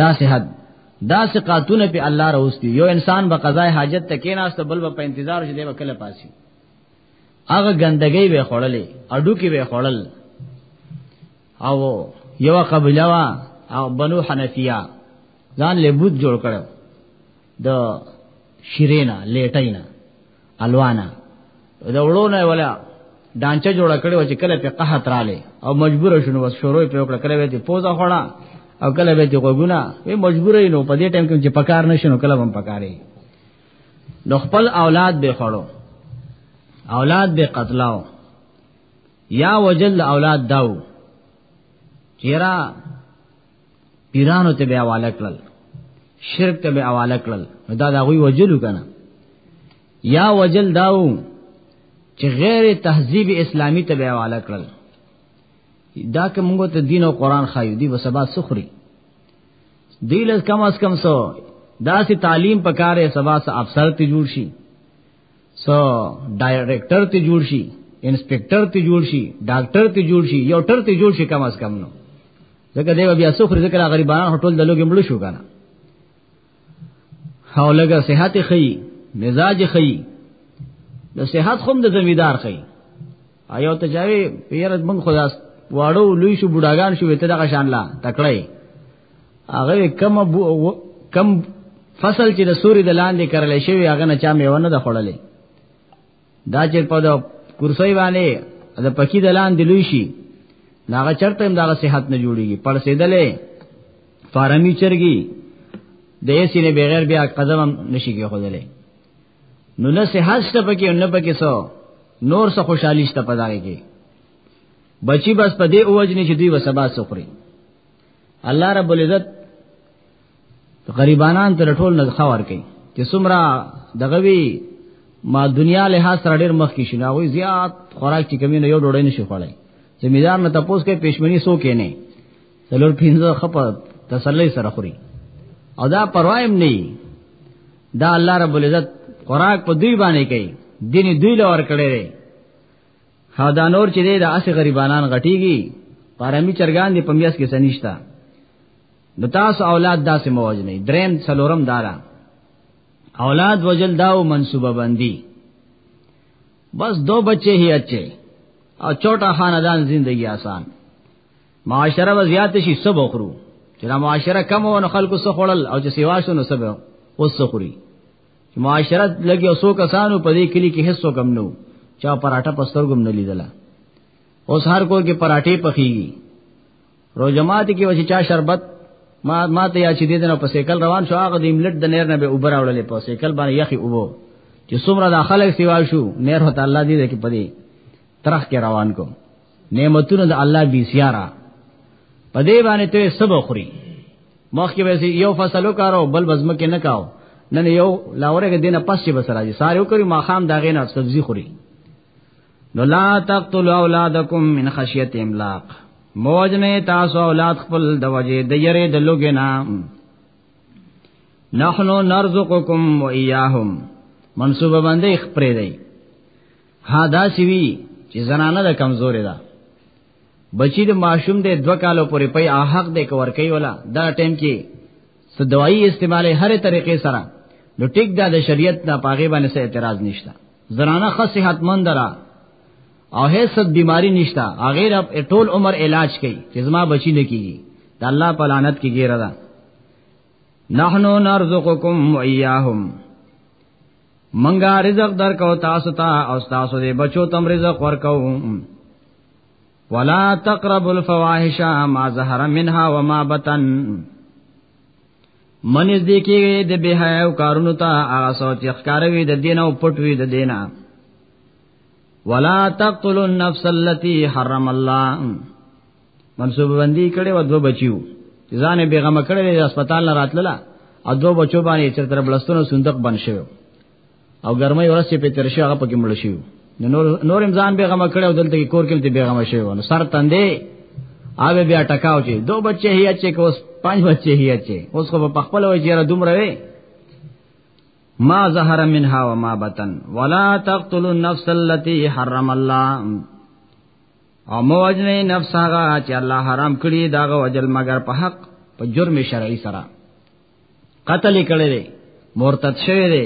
دا صحت دا سقاتونه په الله راوستي یو انسان به قضای حاجت ته کیناست بل به په انتظار شې دی وکړه پاسي هغه ګندګي به خړلې اډو کې به خړل او یو قبیله وا او بنو حنفیه ځان له بوت جوړ کړو د شیرینا لیټینا الوانا د وړونه ولا دانچه جوړ کړو چې کله په قحط رااله او مجبور شونه وس شروع په وکړه کله به ته پوزا خړه او کله به ته غوګونه وی مجبور نو په دې ټیم کې چې پکار نشنو کله هم پکاري نو خپل اولاد به خړو اولاد به قتلاو یا وجل اولاد داو چیرې پیرانو ته به حواله کړل شرک ته به حواله کړل نو دا دا غوي وجلو کنه یا وجل داو چې غیر تهذیب اسلامی ته به حواله کړل دا که موږ ته دین او قران خایو دی وسبا سخري دیل کم از کم سو دا سی تعلیم پکاره سبا سا افسر تی جوړ شي سو ډایریکټر ته جوړ شي انسپکټر ته جوړ شي ډاکټر ته جوړ شي یو ټر ته جوړ شي کم از کم نو ځکه دی بیا سخر ذکر غریبانو هټول د لوګي مړ شو کنه او لګه صحت خي مزاج خي د صحت خوم د زمیدار خي ایو ته چاوي پیرت من خدا واړو لوی شو بډاګان شو ته دغه شان لا تکړه هغه کم کم فصل چې د سوري د لاندې کرل شوی هغه نه چا میونه د خړلې دا چې په د کرسي باندې د پکی د لاندې لوی شي ناغه چرته هم دغه صحت نه جوړيږي پړ سیدلې فارمی چرګي د یې سینې بغیر بیا قدم نشي کې خودلې نو نه صحت شته پکې نه پکې سو نور څه خوشحالي شته پدای کې بچي بس په دې اوجنې چې دوی وسبا سخري الله رب العزت غریبانان تر ټول نه خور کوي چې څومره دغه وی ما دنیا له سره ډیر مخ کې شنه وي زیات خوراک چې کمینه یو ډوډۍ نشي خوړای زمیدار نه تاسو کې پښمنی سو کې نه څلور پینځه خپ تسلی سره خوري او دا پروايم نه دا الله رب العزت خوراک په دوی باندې کوي دین دوی لور کړي دي ها دا نور چې دی دا اسی غریبانان غټيږي پارامي چرګان دي پمیاس کې سنيشتا د تاسو اولاد داسې موج نه دریم څلورم دارا اولاد وجل داو منصوبه بندي بس دو بچے ہی اچھے اور چھوٹا خاندان زندگی آسان معاشره و زیات شي سب خورو چې دا معاشره کم و نو خلکو سره خړل او چې سیوا شو نو سب اوس خوري چې معاشره لګي اوسو کسانو په دې کلی کې حصو کم نو چا پراټه پسترګم نه لیدلا اوس هر کور کې پراټې پخېږي روزمات کې وچ چا شربت ما ما ته یا چې دې دنه په سیکل روان شو هغه د املت د نیر نه به اوبر اورلې په سیکل باندې یخي اوبو چې څومره د خلک سیوا شو نیر هته الله دې کې پدې ترخ کې روان کو نعمتونه د الله بي سيارا په دې باندې ته سب خوري مخکې به یو فصل وکاو بل بزم کې نه کاو نن یو لاوره کې دینه پس چې بسرا دي سارو کوي ما خام دا غینه سبزي خوري نو لا تقتلوا اولادکم من خشیت املاق موجنه تاسو اولاد خپل د وجه د یری د لوګې نام نحنو نرزقکم و ایاهم منصوبه باندې خپرې دی ها دا سی وی چې زنانه د کمزورې ده بچی د ماشوم د دوه کالو پورې پي احق د کور کوي ولا دا ټیم کې څه دوايي استعمال هره طریقې سره نو ټیک دا د شریعت نه پاغه باندې څه اعتراض نشته زنانه خاص صحتمند را او هیڅ بیماری نشته هغه رب ټول عمر علاج کوي چې زما بچی نه کیږي د الله په لعنت کې ګیره ده نحنو نرزقکم و ایاهم منګه رزق درکو تاسو ته او تاسو دې بچو تم رزق ورکو ولا تقرب الفواحش ما ظهر منها وما بطن من از دې کې د به او کارونو ته هغه سوچ ښکاروي د دین او پټوي د دینا ولا تقتلوا النفس التي حرم الله منصوب بندي کړي و دو بچیو ځان به غم کړي د هسپتال نه راتلله او دو بچو باندې چې تر بلستونو صندوق بن شوی او ګرمۍ ورځ چې په تر شي هغه پکې مړ شي نور نور امزان به غم کړي او دلته کور کې ته به غم شي نو سر تندې آوه بیا ټکاو چې دو بچي هي چې کوس پنځ بچي هي چې اوس خو په خپل وجه را دومره وي ما ظهر منها وما بطن ولا تقتلوا النفس التي حرم الله او موجنه نفس هغه چې الله حرام کړی دا غو اجل مگر په حق په جرم شرعي سره قتل کړي دي مرتد شوی دی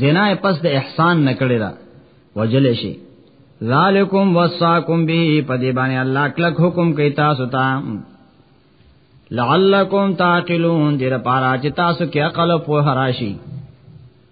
زنا پس د احسان نه کړی دا وجل شي ذالکم وصاکم به په دې باندې الله کلک حکم کوي تاسو ته لعلکم تعقلون دې لپاره چې تاسو کې عقل او پوهه راشي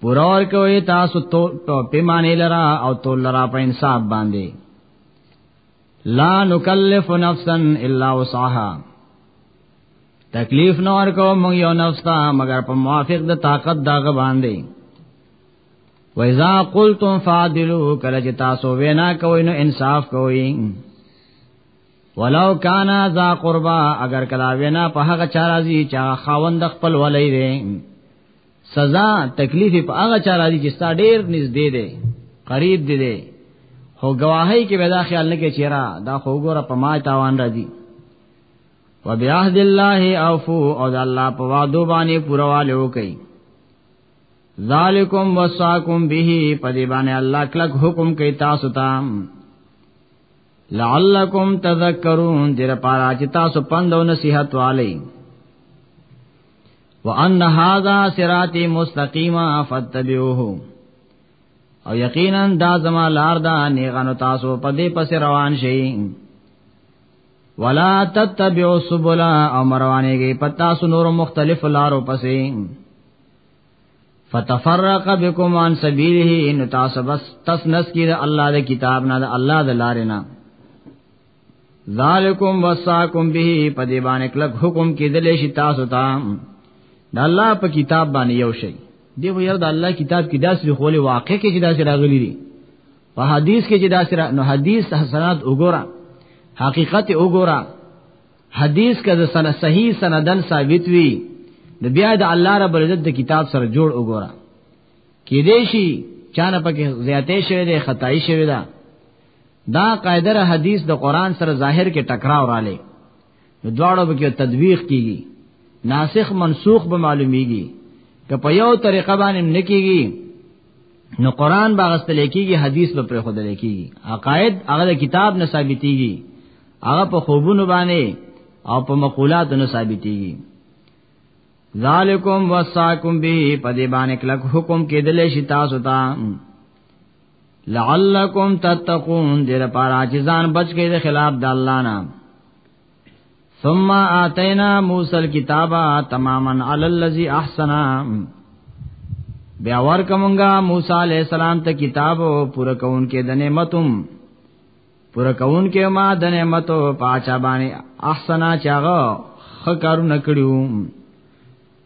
پورا ور کوي تاسو تو پیمانه لرا او تو لرا په انصاف باندې لا نکلف نفسا الا وسعها تکلیف نور کو مونږ یو نفس ته مگر په موافق د طاقت داغه باندې وَإِذَا قُلْتُمْ فَعَدِلُوا کله چې تاسو وینا کوئ نو انصاف کوئ ولو کانا ذا قربا اگر کلا وینا په هغه چا راځي چې خاوند خپل ولې دی سزا تکلیف په هغه چا راځي چې ستا ډیر نږدې دی قریب دی دی خو گواهی کې به دا خیال نه کې چیرې دا خو ګوره په ما تاوان راځي وبعهد الله اوفو او د الله په وعده باندې پوروالو کوي ذالکم وصاکم به په دې باندې الله کلک حکم کوي تاسو ته لعلکم تذکرون دیر پارا چې تاسو پند او نصیحت والی وان هذا صراطي مستقيما فاتبعوه او یقینا دا زما لار ده نیغانو تاسو په دې پس روان شئ ولا تتبعوا سبل او مروانېږي په تاسو نور مختلف لارو پسې فتفرق بكم عن سبيله ان تاسو بس تسنس کړه الله د کتاب نه د الله د لارې نه ذالکم وصاکم به په دې باندې کلک حکم کې دلې شي تاسو ته د الله په کتاب باندې یو شي دی ویل د الله کتاب کې داسې خولې واقع کې چې داسې راغلي دي په حدیث کې چې داسې نو حدیث حسنات وګوره حقیقت وګوره حدیث کا د سند صحیح سندن ثابت وی د بیا د الله رب العزت د کتاب سره جوړ وګوره کې دې شي چانه پکې زیاتې شوی دی خدای شوی دی دا قاعده را حدیث د قران سره ظاهر کې ټکراو رااله نو دواړو به کې تدویق کیږي ناسخ منسوخ به معلومیږي که په یو طریقه باندې نکیږي نو قران باغست لیکيږي حدیث به پر خود لیکيږي عقاید هغه کتاب نه ثابتيږي هغه په خوبونو باندې او په مقولات نه ثابتيږي ذالکم وصاکم به په دې باندې کلک حکم کېدل شي تاسو ته لعلکم تتقون دیر پارا چې ځان بچ کې د خلاف د الله نه ثم اتینا موسی الكتاب تماما علی الذی احسن بیا ور کومګه موسی علی السلام ته کتاب پورا کون کې د نعمتم پورا کون کې ما د نعمتو پاچا باندې احسنا چاغه خ کارو نکړیو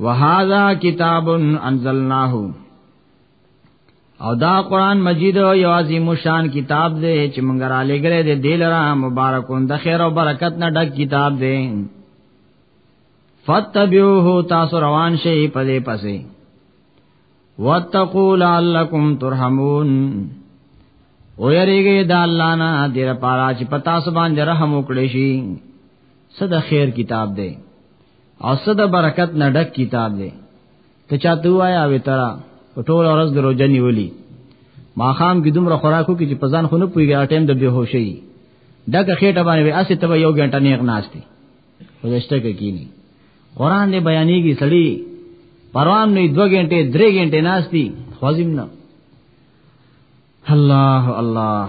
وهذا کتاب انزلناه او دا قران مجید یو عظیم شان کتاب دی چې مونږ را لګره دی دلرا مبارکون د خیر او برکت نه ډک کتاب دی فتبعوه تاسو روان شئ په دې پسې واتقوا لعلکم ترحمون او یریږي د الله نه د لپاره چې پتا سبحان رحم وکړي شي صد خیر کتاب دی او صد برکت نه ډک کتاب دی ته چاته وایا وې ترا په ټول ورځ درو جنې ولي ما خام کې دومره خوراکو کې چې پزان خو نه پويږي اټم د بهوشي دغه خېټه باندې وې اسې ته یو غنټه نیغ ناشتي ولشته کې کینی قران دې بیانېږي سړی پروان نه دو غنټه درې غنټه ناشتي خوازم نه الله الله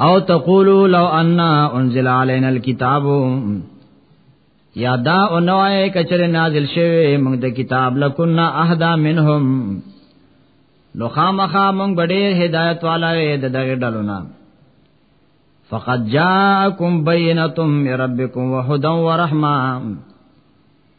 او تقولو لو ان انزل علينا الكتاب یا دا اونوای کچره نازل شوی موږ د کتاب لکنا اهدا منهم نو خامخا موږ ډېر هدایت والا یې د دغه ډلو نام فقد جاءكم بينه من ربكم وهدى ورحمه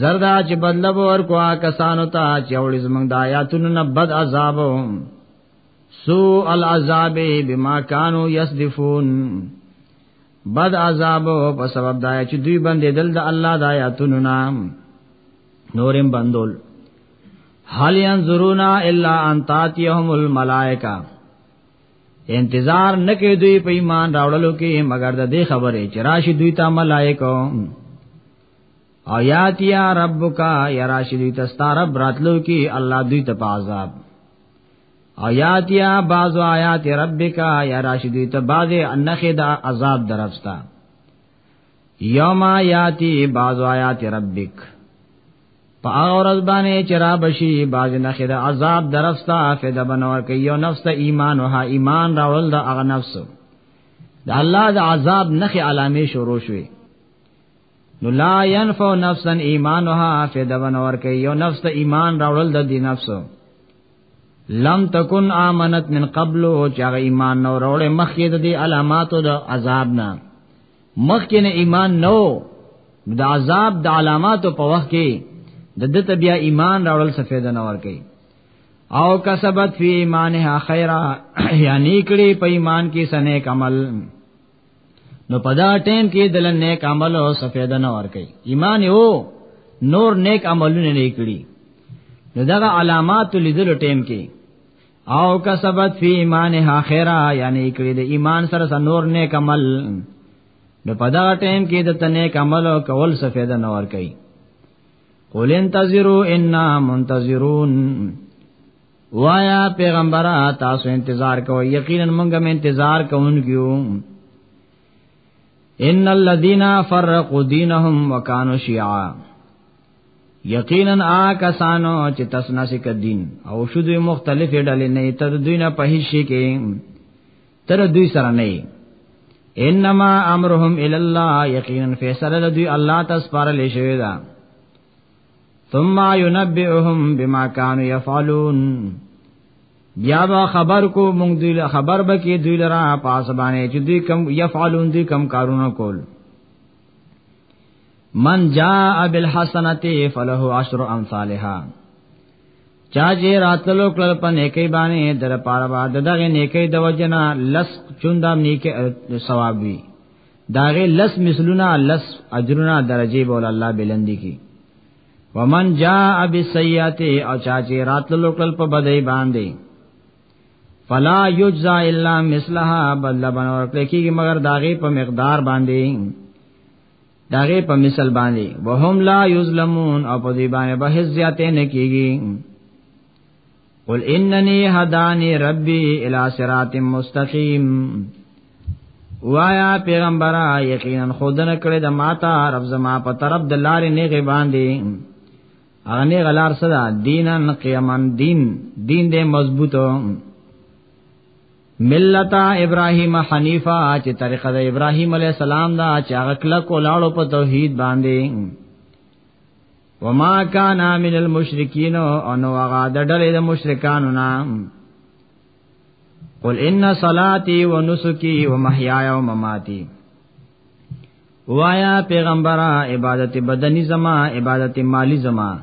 زردا چې بدل ور کو کسانو ته چې اول زمنګ د آیاتونو نه بد عذاب سو العذاب بما كانوا يصدفون بد عذاب په سبب دا چې دوی باندې دل د الله د آیاتونو نام نورم بندول حال ينظرون الا ان تاتيهم الملائکه انتظار نکې دوی په ایمان راوړلو کې مگر د دې خبرې چې راشي دوی ته ملائکه او یات یا ربک یا راشدی تستار براتلو کی الله دوی ته عذاب او یات یا باز آیات ربک یا راشدی ته باز انخه دا عذاب درفستا یوم یاتی باز آیات ربک په اورز باندې چرا بشي باز نه خیر عذاب درستا فدا بنور کوي یو نفس ته ایمان او ها ایمان راول دا هغه نفس د الله د عذاب نه علامه شروع شوي نو لا ينفع نفسا ایمانها فدا ونور کې یو نفس ته ایمان راوړل د دې نفسو لم تکن امنت من قبل او چې هغه ایمان نو راوړې مخکې د دې علاماتو د عذاب نه مخکې نه ایمان نو د عذاب د علاماتو په وخت کې د دې ته بیا ایمان راوړل څه فائدہ نه ورکي او کسبت فی ایمانها خیرا یعنی کړي په ایمان کې سنې کمل نو پدا ټیم کې دل نیک عمل او سفید نه ور کوي ایمان یو نور نیک عملونه نه کړی نو دغه علامات لیدل ټیم کې او کسبت فی ایمانها خیرا یعنی کړی د ایمان سره سره نور نیک عمل نو پدا ټیم کې د تنیک عمل او کول سفید نه ور کوي قول انتظروا انا منتظرون وایا پیغمبره تاسو انتظار کوئ یقینا موږ هم انتظار کوونکیو ان الذين فرقوا دينهم وكانوا شيعا یقینا آکسانو چې تسنا سک دین او شذ مختلف ډلې نه تر دوی نه په هیڅ شي کې تر دوی سره نه انما امرهم الى الله یقینا فیصله دوی الله تاسو پر لې شوی دا ثم ينبئهم بما كانوا يفعلون بیا با خبر کو مونږ دوی خبر به کې دوی لرا پاس باندې چې دوی کم يفعلون دوی کم کارونه کول من جاء بالحسنته فله عشر امثالها چا چې راتلو کړل په نیکی باندې در پاره بعد دغه نیکی د وجنا لس چوندام نیکی ثواب وی داغه لس مثلونه لس اجرونه درجه بول الله بلندی کی ومن جاء بالسیئات او چا چې راتللو کل په بدای باندې فلا یجزا الا مثلها بدل بنور کېږي مگر داغه په مقدار باندې داغه په مثال باندې وهم لا یظلمون او په دې باندې به زیاتې نه کېږي قل انني هداني ربي الى صراط مستقيم وایا پیغمبر یقینا خودنه کړی د ماتا رب زما په طرف د لارې نه غي باندې اغه غلار صدا دینن قیامن دین دین دې مضبوطو ملتا ابراهیم حنیفه چې طریقه د ابراهیم علی السلام دا چې هغه کله کولاړو په توحید باندې وما کان من المشرکین او نو هغه د ډلې د مشرکانو نام قل ان صلاتی و نسکی و محیای و مماتی وایا پیغمبره عبادت بدنی زما عبادت مالی زما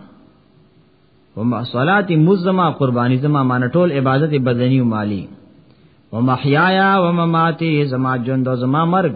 و صلات مزما قربانی زما مان ټول عبادت بدنی و مالی و محیایا و مماتی زما ژوند او زما مرګ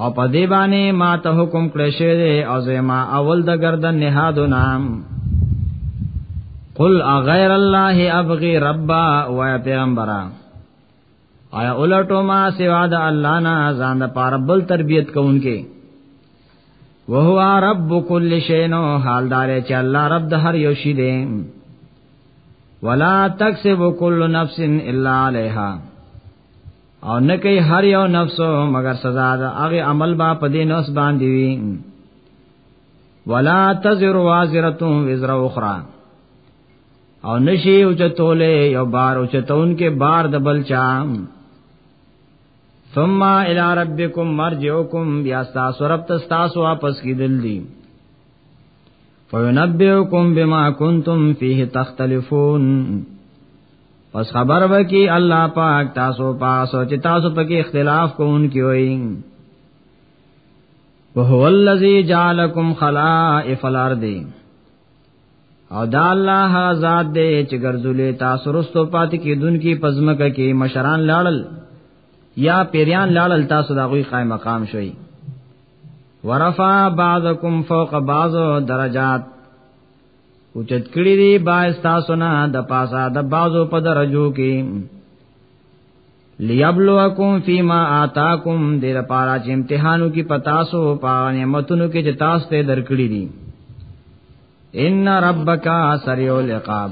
او په دې باندې ما ته حکم کړی شوی دی او زما اول د گردن نهادو نام قل اغیر الله ابغي ربا و پیغمبره آیا اولټو ما سوا د الله نه ځان د پاره بل تربيت کوونکې وهو رب کل شی نو حالدار چې الله رب د هر یو شی دی ولا تکسب کل نفس الا علیها او نه کوي هر یو نفس مگر سزا ده هغه عمل با په دې نفس باندې وي ولا تزر وازره وزر اخرى او نشي او چتوله یو بار او چتون کې بار د بل چا ثم الى ربكم مرجعكم بیا تاسو رب تاسو واپس کیدل دي فینبئکم بما کنتم فیه تختلفون پس خبر به کی الله پاک تاسو پاسو چې تاسو پکې اختلاف کوونکی وئ وهو الذی جعلکم خلائف الارض او دا الله ذات دې چې ګرځولې تاسو رستو پاتې کې دن کې پزمکه کې مشران لاړل یا پیریان لاړل تاسو دا غوي قائم مقام شوي ورفع بعضکم فوق بعض درجات او چت کړي دي با تاسو نه د پاسا د بازو په درجو کې لیبلوکم فیما آتاکم دیر پارا چې امتحانو کې پتاسو پا نعمتونو کې چې تاسو ته درکړي دي ان ربک سریع العقاب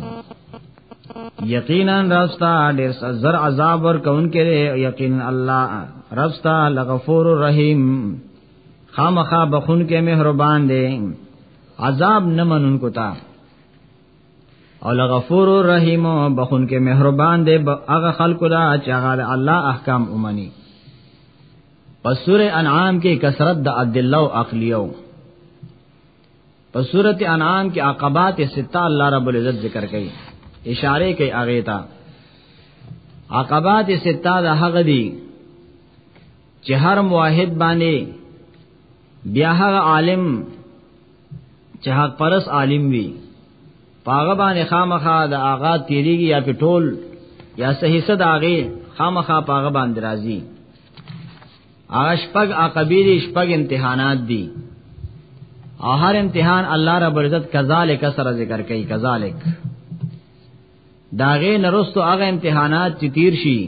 یقینا رستا ډیر زر عذاب ور کون کې یقینا الله رستا لغفور رحیم خامخا بخون کې مهربان دی عذاب نه منون کو تا او لغفور الرحیم بخون کې مهربان دی هغه خلکو دا چې هغه الله احکام اومني پس سورہ انعام کې کثرت د عبد الله او عقلیو پس سورۃ انعام کې عقبات ستا الله رب العزت ذکر کړي اشاره کوي هغه ته عقبات ستا د هغه دي چې هر موحد باندې بیا هغه عالم چې حق پرس عالم وي پاغه باندې خامخا د آغا تیریږي یا په ټول یا صحیح صد آغه خامخا پاغه باندې راځي آش پګ عقبیر شپګ امتحانات دي او هر امتحان الله رب عزت کذالک سره ذکر کوي کذالک داغه نرستو هغه امتحانات چې تیر شي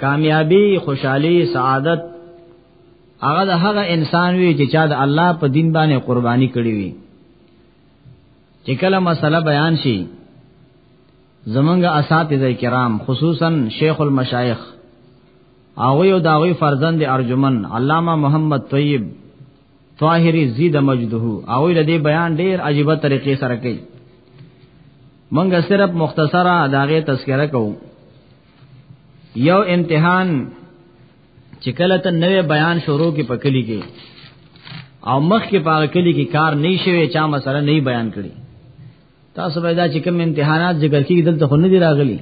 کامیابی خوشحالی سعادت هغه د هغه انسان وی چې چا د الله په دین باندې قرباني کړی وي چې کله مسله بیان شي زمونږ اساتذه کرام خصوصا شیخ المشایخ هغه یو داوی فرزند ارجمن علامه محمد طیب طاهری زید مجده او له دې بیان ډیر عجیبه طریقې سره کوي منګه صرف مختصره داغه تذکرہ کوو یو امتحان چې کله ته نوې بیان شروع کې پکلی کې او مخ کې پاره کلی کې کار نه شوي چا مسله نه بیان کړي تاسو به دا چې کوم امتحانات ذکر کیږي دلته خو نه دی راغلي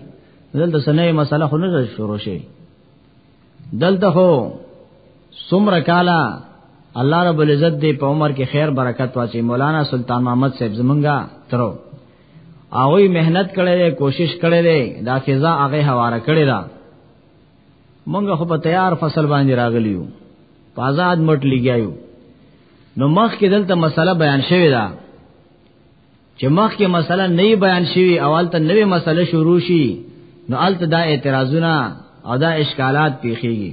دلته سنې مسله خو نه شروع شي دلته هو سمر کالا الله رب العزت دې په عمر کې خیر برکت واچي مولانا سلطان محمد صاحب زمونږه ترو هغه مهنت کړي دي کوشش کړي دي دا فضا هغه حواله کړي دا مونږ خو په تیار فصل باندې راغلیو په آزاد مټ لګیایو نو مخ کې دلته مسله بیان شوې ده چې مخکې مسله نه بیان شوی اول ته نوې مسله شروع شي نو الته دا اعتراضونه او دا اشکالات پیخیږي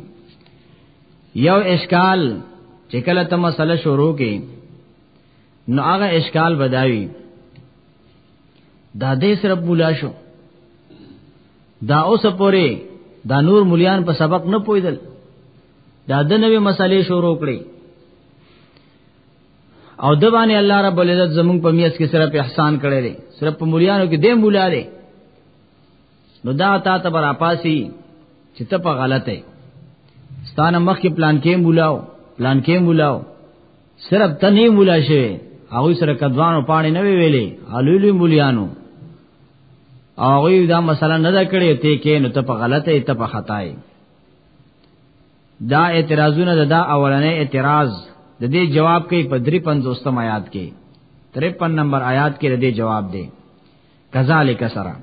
یو اشکال چې کله ته مسله شروع کې نو هغه اشکال بداوي دا دې سره بولا شو دا اوس پورې دا نور مليان په سبق نه پویدل دا د نوې مسلې شروع کړې او د باندې الله رب العزت زمونږ په میاس کې سره په احسان کړی دی سره په مليانو کې دې مولا دی نو دا تا ته پر اپاسي چې ته په غلطه ستانه مخ کې پلان کې مولاو پلان کې مولاو صرف تنه مولا شوی هغه سره کدوانو پانی نه ویلې علولی مولیانو هغه دا مسله نه دا کړې ته کې نو ته په غلطه ته په خطا یې دا اعتراضونه د دا اولنې اعتراض د دې جواب کوي په 350 آیات کې 53 نمبر آیات کې د دې جواب دی کذالک سرا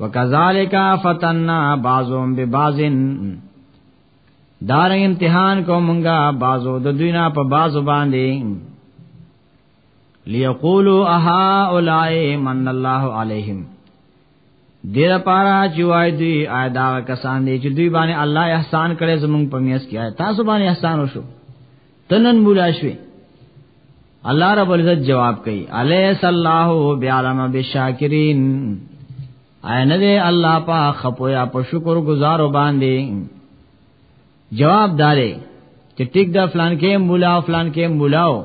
وکذالک فتننا بعضهم ببعض دار امتحان کو مونږه بعضو د دوی نه په بعضو باندې ليقولوا اها اولائے من الله عليهم دیر پارا چې وای دوی آیا دا کسان دي چې دوی باندې الله احسان کړي زمونږ په میاس کې آیا تاسو باندې احسان وشو تنن مولا شوي الله رب العزت جواب کوي الیس الله بیالم بالشاکرین آیا نه دی الله پا خپویا په شکر گزارو باندې جواب داري چې ټیک دا فلان کې مولا فلان کې مولاو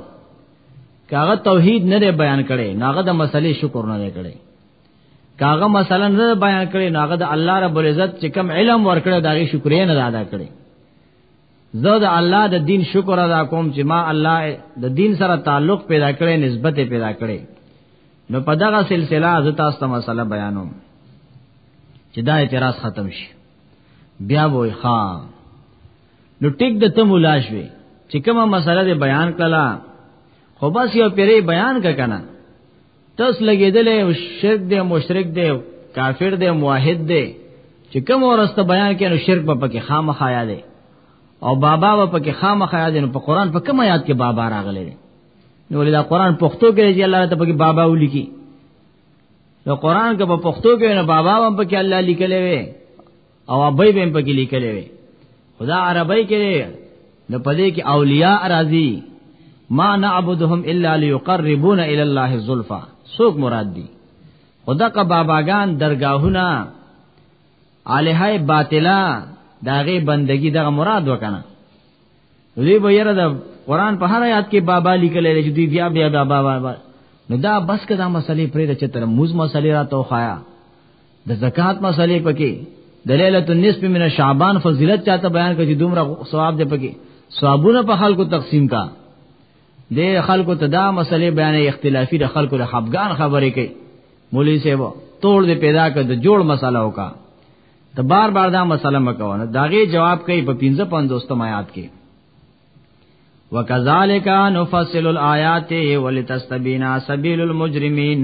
کاغه توحید نه بیان کړي ناغه د مسلې شکر نه کړي کاغه مثلا نه بیان کړي نو هغه د الله رب العزت چې کم علم ورکړي دا غي شکرې نه ادا کړي زه د الله د دین شکر ادا کوم چې ما الله د دین سره تعلق پیدا کړي نسبت پیدا کړي نو په دغه سلسله زه تاسو ته مسله بیانوم چې دا اعتراض ختم شي بیا وای ها نو ټیک د تم ولاشوي چې کومه مسله دې بیان کړه خو بس یو پیری بیان کا کنه تاس لګیدلې او شرک دې مشرک دې کافر دې موحد دې چې کوم ورسته بیان کینو شرک په پکې خامخا یاد او بابا په پکې خامخا یاد نو په قران په کوم یاد کې بابا راغلي نو ولې دا قران پښتو کې چې الله ته پکې بابا ولیکي نو قران کې په پښتو کې نو بابا هم پکې الله لیکلې وي او ابي به په کې لیکلې وي خدا عربی کې نو پدې کې اولیاء راضي ما نعبدهم الا ليقربون الى الله الزلفا سوق مراد دي خدا کا باباګان درگاهونه الہه باطلا داغه بندگی دغه مراد وکنه دوی به یره د قران په هر آیات کې بابا لیکل لري چې دوی بیا بیا بابا بابا نو دا بس کدا مسلې پرې د چتر موز مسلې راتو خایا د زکات مسلې پکې د ليله النصف من شعبان فضیلت چاته بیان کړي دومره ثواب دی پکې ثوابونه په خلکو تقسیم کا د خلکو ته دا مسلې بیان اختلافي د خلکو د خپګان خبرې کوي مولوی صاحب توړ دې پیدا کړ د جوړ مسله وکا ته بار بار دا مسله مکوونه داغه جواب کوي په 55 دوستم آیات کې وکذالک نفصل الآیات ولتستبینا سبیل المجرمین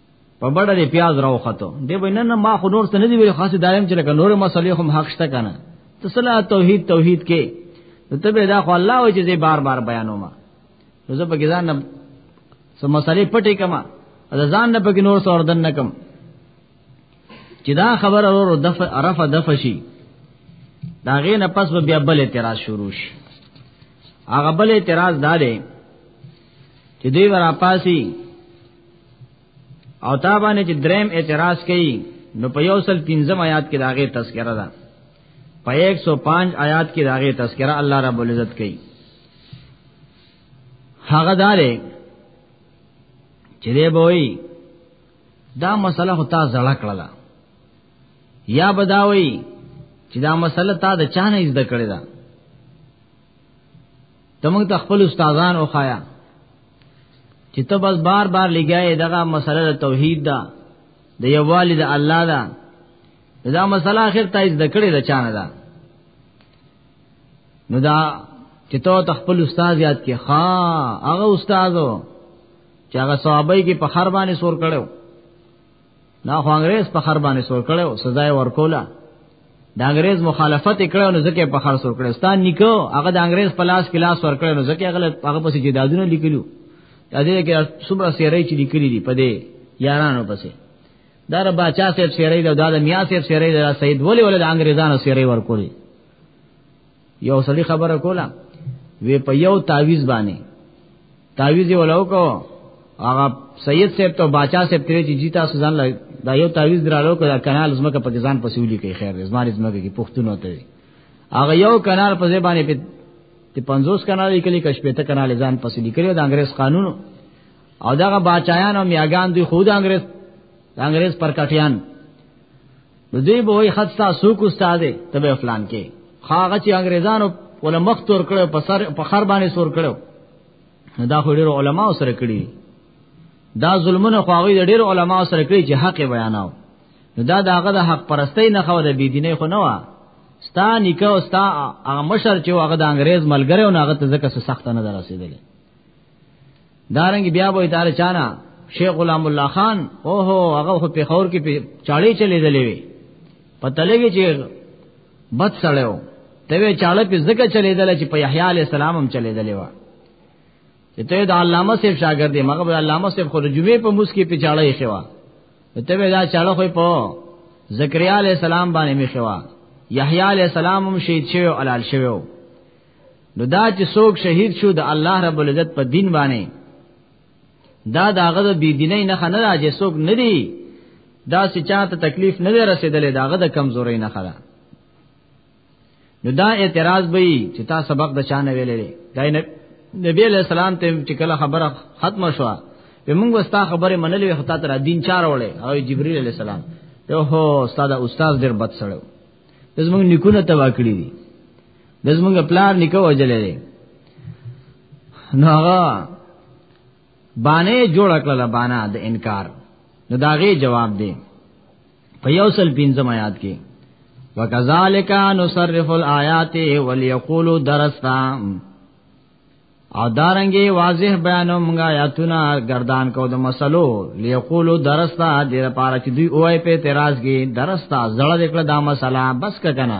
په بڑا دې پیاز راو خطو دې وینه نه ما خو نور څه نه دی ویل خاصه دایم چې لکه نور مسلې هم حق شته کنه ته صلاح توحید توحید کې ته به دا خو الله او چې بار بار بیانوم نو زه په ګزان نه سم مسلې پټې کما دا ځان نه پکې نور څور دن نکم چې دا خبر اورو دف عرف دفشي دا غې نه پس بیا بل اعتراض شروع شي هغه بل اعتراض دا دی چې دوی ورا پاسي او تا باندې چې دریم اعتراض کړي نو په یو سل پنځم آیات کې داغه تذکرہ ده په 105 آیات کې داغه تذکرہ الله رب العزت کوي هغه دارې چې دی بوئی دا مسله هو تا زړه کړله یا بداوي چې دا مسله تا د چانه زده کړې ده ته موږ ته خپل استادان او خایا چې ته بس بار بار لګیاي دغه مسله د توحید ده د یووالي د الله ده دا مسله اخر ته د کړې د چانه ده نو دا چې ته تخپل استاد یاد کې ها هغه استادو چې هغه صحابه کې په خر باندې سور کړو نا خو انګريز په خر باندې سور کړو سزا یې ورکوله د انګريز مخالفت کړو نو ځکه په خر سور کړو ستان نیکو هغه د انګريز په لاس کې لاس ور کړو نو ځکه هغه هغه پسې جدادونه لیکلو د دې کې څومره سیرې چې لیکلې دي په دې یارانو پسې دا رب بچا صاحب سیرې دا د میا صاحب سیرې دا سید ولی ولی د انګريزانو سیرې ورکولې یو سړي خبره کوله وی په یو تعویز باندې تعویز ولو کو هغه سید صاحب ته باچا صاحب تیرې چې جیتا سوزان لا دا یو تعویز درالو کو دا کانال زمکه پاکستان په سیولي کې خیر زمار زمکه کې پښتون ته هغه یو کانال په ځای باندې په 50 کانال یې کلی کښ پته کانال ځان پسې لیکلو د انګريز قانون او دغه باچایان او میاګان دوی خود انګريز انګريز پر کټیان نو دی به وای خط تا سوق استاد ته به فلان کې خاغه چې انګريزانو ول مخ تور کړو په سر په خر باندې سور کړو نو دا خو ډیر علما سره کړی دا ظلمونه خو هغه ډیر علما سره کړی چې حق بیاناو نو دا داغه د حق پرستۍ نه خو د بی دینه خو نه وا ستا نکاح او ستا هغه مشر چې هغه د انګريز ملګری او هغه ته ځکه سخت نه درسیدلی دارنګ بیا به تعالی چانا شیخ غلام الله خان اوهو هغه په خور کې چاړې چلې دلې وي پته لګي چې بد سړیو ته وی چاړه په زکه چلې دلې چې په یحیی علی السلام هم چلې دلې و چې ته د علامه صاحب شاګرد دی مګر علامه صاحب خو د جمعې په موس کې په چاړه یې خوا ته وی دا چاړه خو په زکریا علی السلام باندې می خوا یحیی علی السلام هم شهید شوی او علال شوی نو دا چې څوک شهید شو د الله رب العزت په دین باندې دا داغه د بی دیني نه خنه راځي څوک نه دی دا چې چاته تکلیف نه رسیدلې داغه د کمزوري نه خره نو دا اعتراض به چې تا سبق د چانه ویلې دا نبی علیہ السلام ته چې کله خبره ختم شوه په موږ وستا خبره منلې هتا تر دین چار وړې او جبرئیل علیہ السلام ته هو استاد استاد ډیر بد سره زموږ نکونه توا کړی دي د زمونږ پلار نکو وجلې دی نو هغه باندې جوړ کړل باندې د انکار نو داغه جواب دی په یو سل پنځم آیات کې وکذالک نصرف الایات وليقولوا درستا او دارنګي واضح بیانو موږ آیاتونه گردان کو د مسلو ليقولوا درستا د لپاره چې دوی اوه په اعتراض کې درستا زړه دکړه دا مسله بس کنا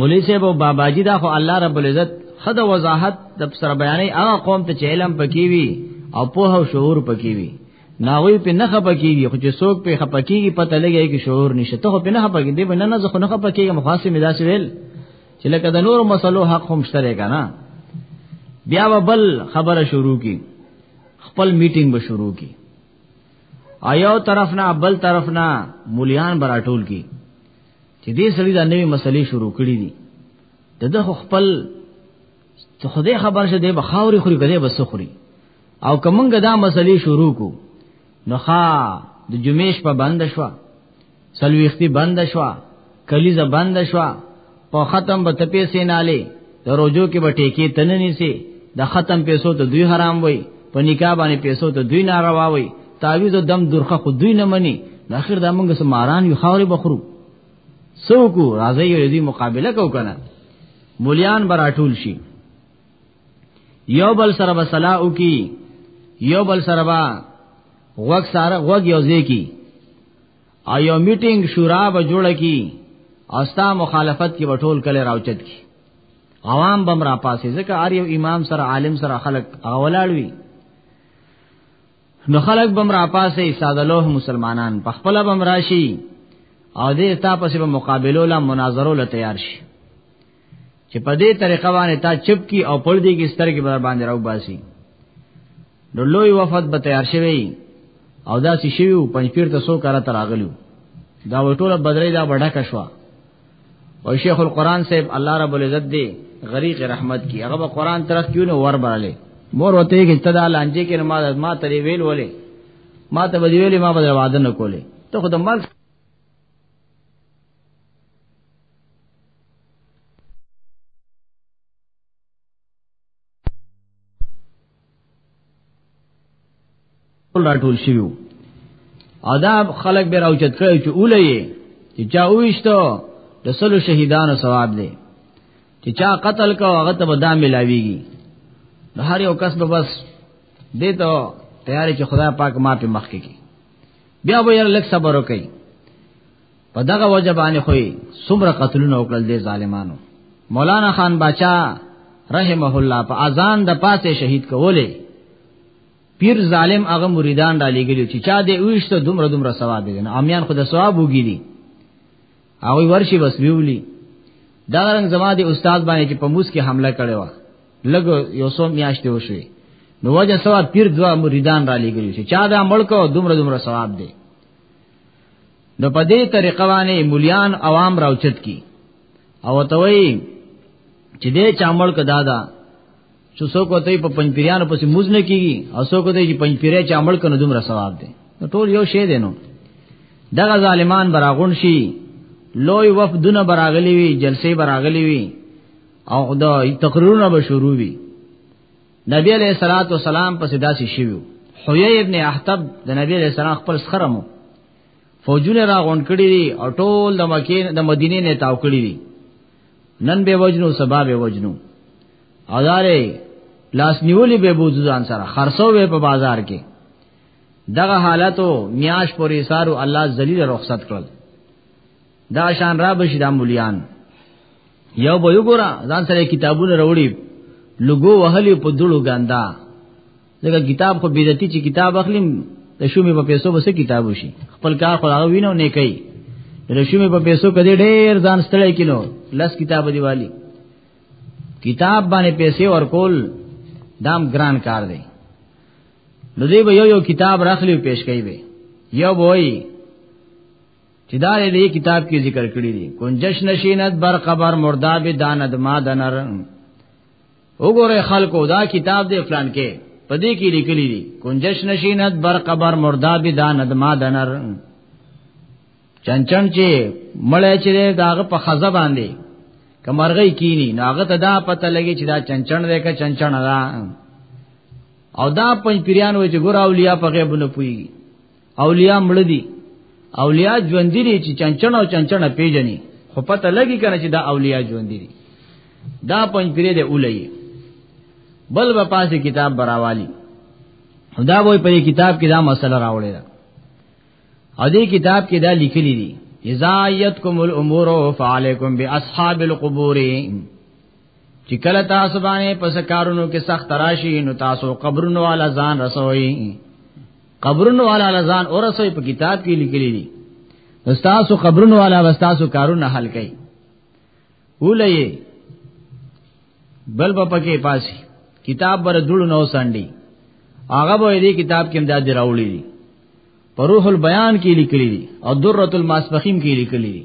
مولوی صاحب او بابا جی دا خو الله رب العزت خد وضاحت د سره بیانې هغه قوم ته چې علم پکې وي او په او شعور پکې وي ناوی په نه خپکیږي خو چې څوک په خپکیږي پته لګي کې شعور نشته ته په نه خپکیږي دی نه نه زه خو نه خپکیږم خاصه مې داسې ویل چې لکه د نور مسلو حق هم شته کنه بیا بل خبره شروع کی خپل میټینګ به شروع کی ایو طرف نه بل طرف نه مليان براټول کی چې دې سړي دا نوې مسلې شروع کړې دي د ده خپل ته خدای خبر شه دې بخاوري خوري کده بس خوري او کومګ دا مسلې شروع کو نو ښا د جمیش په بند شو سلويختی بند شو کلیزه بند شو په ختم به تپې سیناله د روزو کې به ټیکې تننی سي د ختم پیسو ته دوی حرام وای په نکاح باندې پیسو ته دوی ناروا وای تعویز او دم درخه خو دوی نه مني د اخر د موږ سماران یو خاورې بخرو سوکو راځي یو دې مقابله کو کنه مولیان براټول شي یو بل سره به صلاح وکي یو بل سره به وګ سره وګ یو ځای کی او یو میټینګ شورا به جوړه کی او ستا مخالفت کې وټول کله راوچت کی عوام بم را پاسې ځکه ار یو امام سره عالم سره خلق اولاړوي نو خلق بم را پاسې ساده لوه مسلمانان په خپل بم راشي او دې تا پسې په مقابلو لا مناظرو لا تیار شي چې په دې طریقه باندې تا چپ کی او پړ دی کی سترګې بر باندې راو باسي نو لوی وفد به تیار شوی او دا سی شیو پنځپیر ته سو کارا تراغلو دا وټوله بدرې دا بڑا کشوا او شیخ القران صاحب الله رب العزت دی غریق رحمت کی هغه قرآن طرف کیو نو ور براله مور وته کې تدا لانجه کې ما ما تری ویل ولې ما ته بدی ویلې ما بدل واده نه کولې ته خدای مال لا ټول شیو عذاب خلق به راوچت کړي چې اولې چې چا وښتو د سلو شهیدانو ثواب دی چې چا قتل کو هغه ته به دا ملاويږي د هر یو کس به بس دې ته تیارې چې خدای پاک ما په مخ کې کی بیا به یې لږ صبر وکړي په دغه وجه باندې خوې څومره قتلونه وکړل دي ظالمانو مولانا خان باچا رحمه الله په اذان د پاسه شهید کولې پیر ظالم هغه مریدان را لګیلو چې چا دې وښته دومره دومره ثواب دي نه امیان خو د ثواب وګی دي او ورشي بس ویولي دا رنګ زما د استاد باندې چې په موس کې حمله کړې و لګ یو سو میاشتې وشوي نو وجه ثواب پیر دوا مریدان را لګیلو چې چا دا ملک او دومره دومره ثواب دي نو په دې طریقه باندې مليان عوام راوچت کی او ته وی چې دې چامل کدا دا چې څوک ته په پنځپیرانو پسې موز نه کیږي او څوک ته چې پنځپیرې چامل کنه دومره ثواب دی نو ټول یو شی دی نو دغه ظالمان براغون شي لوی وفدونه براغلی وی جلسې براغلی وی او دا تقریرونه به شروع وی نبی علیہ الصلوۃ والسلام پس داسې شیو حوی ابن احتب د نبی علیہ السلام خپل سخرمو فوجونه را غونډ کړی دي او ټول د مکه د مدینه نه تاو کړی دي نن به وجنو سبا به وجنو ازاره لاس نیولې به بوزو ځان سره خرڅو به په بازار کې دغه حالتو میاش پورې سارو الله ذلیل رخصت کړل دا شان را بشي دا مليان یو به یو ګورا ځان سره کتابونه وروړي لګو وهلی په دړو ګندا ځکه کتاب خو بیرتی چې کتاب اخلیم د شومې په پیسو بس کتاب وشي خپل کار خو هغه وینو نه کوي د شومې په پیسو کدي ډېر ځان ستړی کینو لس کتاب دیوالي کتاب باندې پیسې ورکول دام ګران کار دی نو دی به یو یو کتاب راخلی او پیش کوي به یو وای چې دا دې کتاب کې ذکر کړی دي کنجش نشینت بر خبر مرداب داند ما دنر وګوره خلکو دا کتاب دې فلان کې پدې کې لیکلي دي کنجش نشینت بر خبر مرداب داند ما دنر چنچن چې مړې چې داغه په خزه باندې کمرغی کینی ناغه ته دا پته لګي چې دا چنچن دی که چنچن ده او دا پنځ پیران وای چې ګور اولیاء په غیب نه پوي اولیاء مړ دي اولیاء ژوند دي چې چنچن او چنچن پیژني خو پته لګي کنه چې دا اولیاء ژوند دي دا پنځ پیری دی اولای بل په پاسه کتاب براوالی دا وای په کتاب کې دا مسله راوړی دا او دې کتاب کې دا لیکلی دی اذا یتکم الامور فعلیکم باصحاب القبور چې کله تاسو باندې پس کارونو کې سخت راشي نو تاسو قبرونو والا ځان رسوي قبرونو والا ځان اور رسوي په کتاب کې لیکلي دي استاسو قبرونو والا استاسو کارونه حل کوي ولې بل په پکې پاسي کتاب بر دړو نو سانډي هغه به دې کتاب کې امداد راوړي دي پروح البیان کې لیکلي دي او درۃ الماسبخیم کې لیکلي دي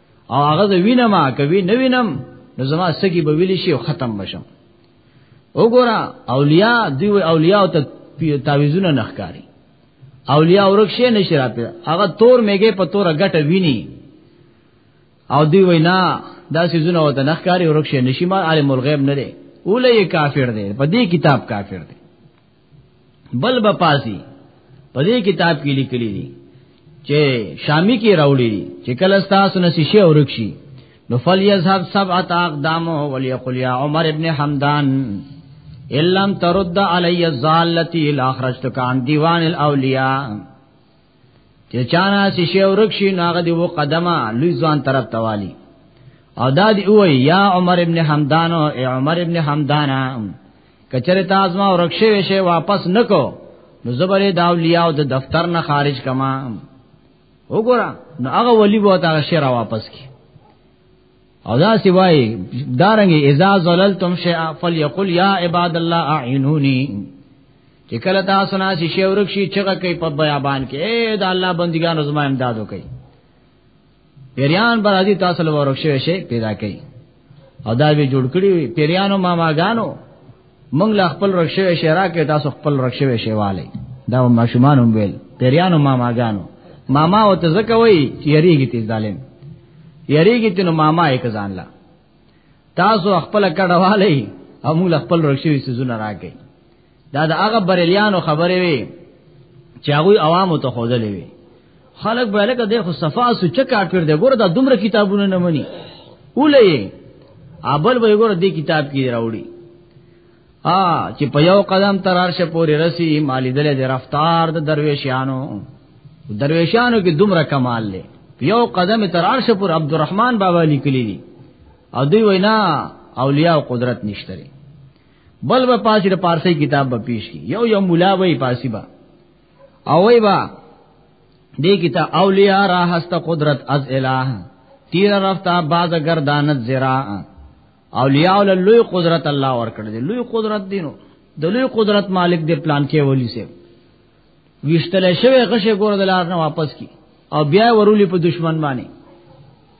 او هغه زه وینم کوي نه وینم نو زما سګي به ویل شي او ختم بشم وګوره اولیاء دی اولیاء ته تعویذونه نخکاری اولیاء ورکشه نشی راپی هغه تور میګه په تور غټه ویني او دی وینا دا سيزونه وته نخکاری ورکشه نشی ما عالم الغیب نه دی اوله کافر دی په دې کتاب کافر دی بل بپاسی په دې کتاب کې لیکلي دي چې شامی کې راوړي دي چې کله تاسو نه شي او رکشي نو فل یذهب سبعه اقدام وليقل يا عمر ابن حمدان الم ترد علی الزالتی الاخرجتک عن دیوان الاولیاء چې چانا شي او رکشي ناغه دی وو قدمه لوی ځوان طرف توالی او دا دی وای یا عمر ابن حمدان او عمر ابن حمدان کچره تاسو ما ورکشه وشه واپس نکو نو زبر دا اولیاء د دفتر نه خارج کما وګوره نو هغه ولی وو تا شعر واپس کی او دا سی وای دارنګ اذا زللتم شیئا فليقل یا عباد الله اعینونی چې کله تاسو نه شي شورک شي چې کوي په بیابان کې اے دا الله بندګانو زما امدادو کوي پیریان برازي تاسو له ورښه شي پیدا کړي او دا به جوړ کړی پیریانو ماماګانو مونږ لا خپل رښوي شهرا کې تاسو خپل رښوي شیواله دا ماشومان هم ویل پیریانو ماماګانو ماما او ته زکه وای چې یریږي تی ظالم یریږي تی نو ماما یې کزان لا تاسو خپل کډواله او موږ خپل رښوي سيزونه راکې دا د هغه بریلیانو خبرې وي چې هغه عوامو ته خودلې وي خلک به لکه د خو صفا سوچ کافر دی ګوره دا دومره کتابونه نه مني ولې ابل به ګوره دې کتاب کې راوړي ا چې په یو قدم ترار شه پورې رسی مالی دلې د رفتار د درویشانو درویشانو کې دومره کمال لې یو قدم ترار شه پور عبدالرحمن بابا لیکلی دي او دوی وینا اولیاء او قدرت نشته بل به پاسې د پارسي کتاب به پیش کی یو یو مولا به پاسي با او وی با دې کتاب اولیاء را هست قدرت از الہ تیر رفتا باز گردانت زرا اولیاء له لوی قدرت الله ور کړ دې لوی قدرت دینو د لوی قدرت مالک دې پلان کې ولی سه ویشتل شوی غشه ګور دلار نه واپس کی او بیا ورولې په دشمن باندې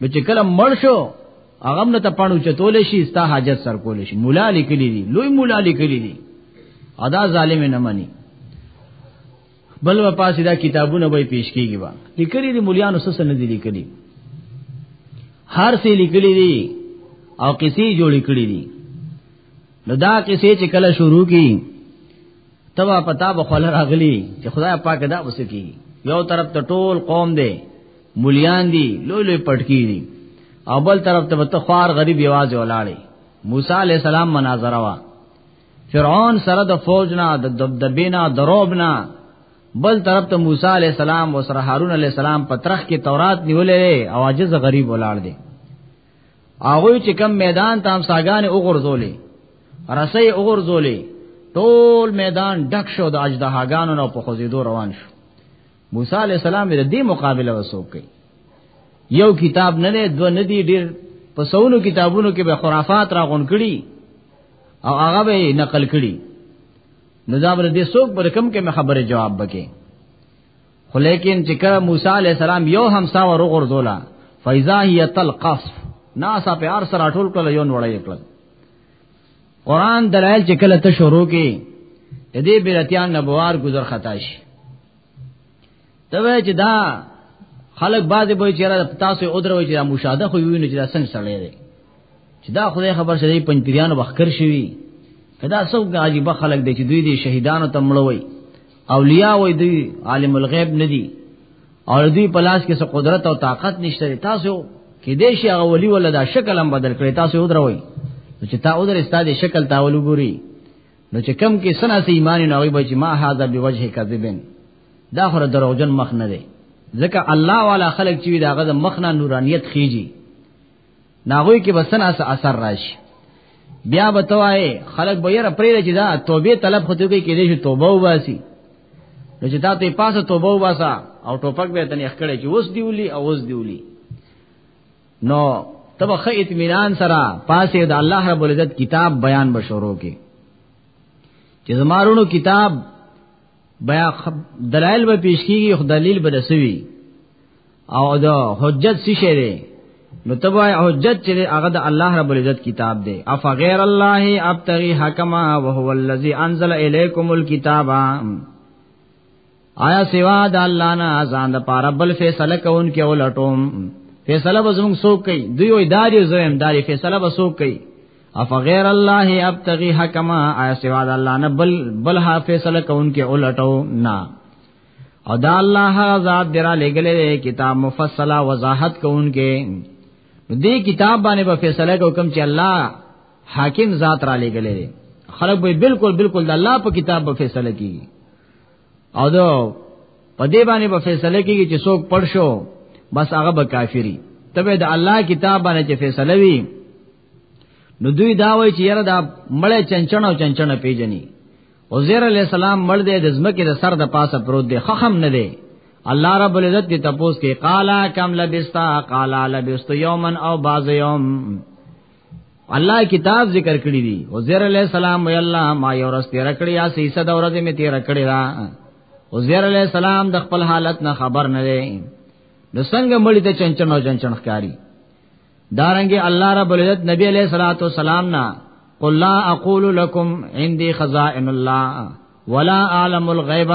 نو چې کله مړ شو هغه نه ته پانو چتول شي ستا حاجت سر کول شي مولا لیکلی دي لوی مولا لیکلی دي ادا ظالم نه مني بل و پاسې دا کتابونه به پیش کیږي با لیکلی دي مولیانو سس نه دي لیکلی هر څه لیکلی دي او کسی جوړ کړی دي نو دا کسی چې کله شروع کی تبا پتا بخول راغلی چې خدای پاک دا وسکی یو طرف ته ټول قوم دی مليان دي لوی لوی پټکی دي او بل طرف ته ته خوار غریب یواز ولاړې موسی علی السلام مناظره وا فرعون سره د فوج نه د دبدبینا دروب نه بل طرف ته موسی علی السلام او سره هارون علی السلام په ترخ کې تورات نیولې او عاجز غریب ولاړ دي هغه چې کم میدان تام ساګان او غرزولې رسې او غرزولې ټول میدان ډک شو د اجدهاګانو نو په خوځېدو روان شو موسی علی السلام د دې مقابله وسو کوي یو کتاب نه نه دو نه دی ډیر په سونو کتابونو کې به خرافات را غون کړي او هغه به نقل کړي نو دا بر دې څوک بر کم کې خبره جواب بکې خو لیکن چې کله موسی علی السلام یو همسا ور غردولا فیزا هی تلقف ناسا په ار سره ټول کله یو نوړې کړل قران دلایل چې کله ته شروع کې د دې بیرتیان نبوار گذر خطا شي ته وای چې دا خلک باز به چې را تاسو او درو چې مشاهده خو ویني چې دا څنګه سړی دی چې دا خدای خبر شې پنځ پیرانو وخت کر شوی کدا څو عجیب خلک دی چې دوی دي شهیدانو ته مړوي اولیاء وې دی عالم الغیب ندی او دوی په لاس کې څه قدرت او طاقت نشته تاسو کې دې شي هغه ولی ولا دا شکل هم بدل کړی تاسو ودروي چې تا ودر استاد شکل تا ولګوري نو چې کم کې سنا سي ایمان نه وي بچ ما هاذا بوجه کذبن دا خره دروغجن مخ نه دی ځکه الله والا خلق چې دا غد مخ نه نورانیت خيږي ناغوی کې بسن اس اثر راشي بیا بتوای خلک به یې پرې چې دا توبه طلب خو ته کوي کې دې توبه وباسي نو چې دا ته پاسه توبه وباسا او ټوپک به تنې خکړې چې اوس دیولي او اوس دیولي نو تب خ اطمینان سره پاسه د الله رب العزت کتاب بیان بشورو کې چې زمارونو کتاب بیا دلایل به پیش کیږي خو دلیل به رسوي او دا حجت څه شی دی نو تبع حجت چې هغه د الله رب العزت کتاب دی اف غیر الله ابتغي حکما وهو الذی انزل الیکم الكتاب آیا سوا د الله نه ځان د پاره بل فیصله کوون کې ولټوم فیصله به زموږ څوک کوي دوی وې داري زویم داري فیصله به څوک کوي اف غیر الله ابتغي حکما آیا سوا د الله نه بل بل حافظه کونکي الټو نه او دا الله ذات درا لګلې کتاب مفصلا وضاحت کونکي دې کتاب باندې په فیصله کو کوم چې الله حاکم ذات را لګلې خلک به بالکل بالکل د الله په کتاب په فیصله کیږي او دا په دې باندې په فیصله کیږي چې څوک پړ شو بس هغه به کافری تبه د الله کتاب باندې چې فیصله وی نو دوی دا وایي چې یاره دا مړې چنچن او چنچن پیجنې عزیر علی السلام مړ دی د زمکه د سر د پاسه پروت دی خخم نه دی الله رب العزت دی تپوس کې قالا کم لبستا قالا لبست یومن او باز یوم الله کتاب ذکر کړی دی عزیر علی السلام وی الله ما یو ورځ تیر کړی یا سیسه د ورځې می تیر کړی را عزیر علی السلام د خپل حالت نه خبر نه دی نو څنګه مړی ته چنچن او چنچن ښکاری دارنګ الله رب العزت نبی علیہ الصلوۃ والسلام نا قل لا اقول لكم عندي خزائن الله ولا اعلم الغیب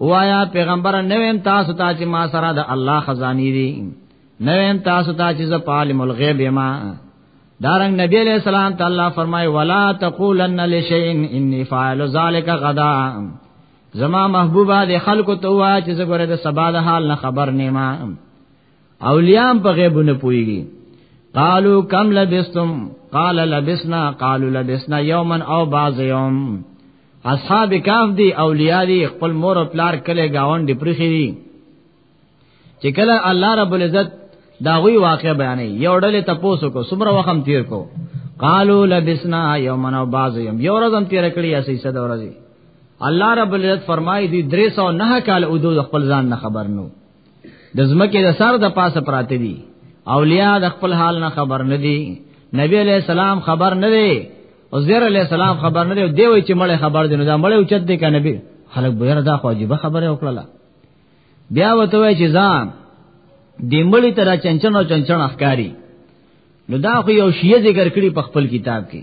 وایا پیغمبر نویم تاسو ته چې ما سره د الله خزانی دي نویم تاسو ته چې ز عالم الغیب ما دارنګ نبی علیہ السلام ته الله فرمای ولا تقولن لشیء انی فاعل ذلک غدا زما محبوبه د خلکو ته وا چې زګره د سبا د حال نه خبر نیمه اولیاء په غیب نه پويږي قالو کم لبستم قال لبسنا قالو لبسنا یوما او بعض یوم اصحاب کاف دی اولیاء دی خپل مور او پلار کله گاون دی پرخي دي چې کله الله رب العزت دا غوي واقع بیانې یو ډلې تپوسو کو سمره وخم تیر کو قالو لبسنا یوما او بعض یوم یو ورځ هم تیر کړی اسی صد ورځي الله رب العزت فرمایي دی 309 کال او د خپل ځان نه خبر نو د زمکه د سر د پاسه پراته دي اولیاء د خپل حال نه خبر نه دي نبی علیہ السلام خبر نه دی او زیر علیہ السلام خبر نه دی دی وای چې مړ خبر دی نو دا مړ اوچت دی کنه نبی خلک به را دا خو عجیب خبره وکړه بیا وته وای چې ځان د مړی تر چنچن او چنچن اخکاری نو دا خو یو شیعه ذکر کړي په خپل کتاب کې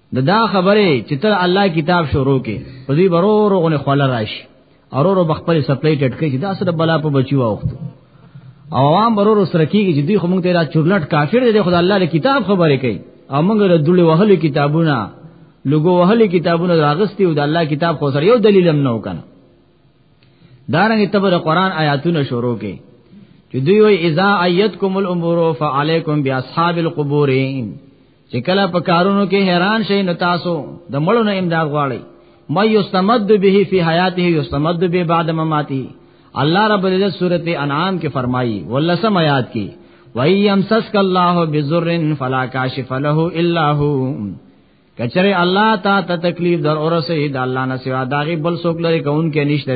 د دا خبره چې تر الله کتاب شروع کې په دې برورو غو نه خل راشي اورورو بخپل سپلای ټټ کې چې دا سره بلا په بچي واوخت او عوام برورو سره کېږي چې دوی خو موږ ته را چورلټ کافر دي خدای الله له کتاب خبره کوي او موږ له دړي وهلو کتابونه لګو وهلو کتابونه راغستي او د الله کتاب خو سره یو دلیل هم نه وکنه دارنګ تبر قرآن آیاتونه شروع کې چې دوی وي اذا ایتکم الامور فعلیکم باصحاب القبورین چې کله په کارونو کې حیران شئ نو تاسو د مړو نه امداد غواړئ ما یستمد به فی حیاته یستمد به بعد مماته الله رب العزت سورته انعام کې فرمایي ولسم آیات کې وای یمسسک الله بذر فلا کاشف له الا هو کچره الله تا ته تکلیف در اورسه د الله نه سوا داغي بل څوک لري کون کې نشته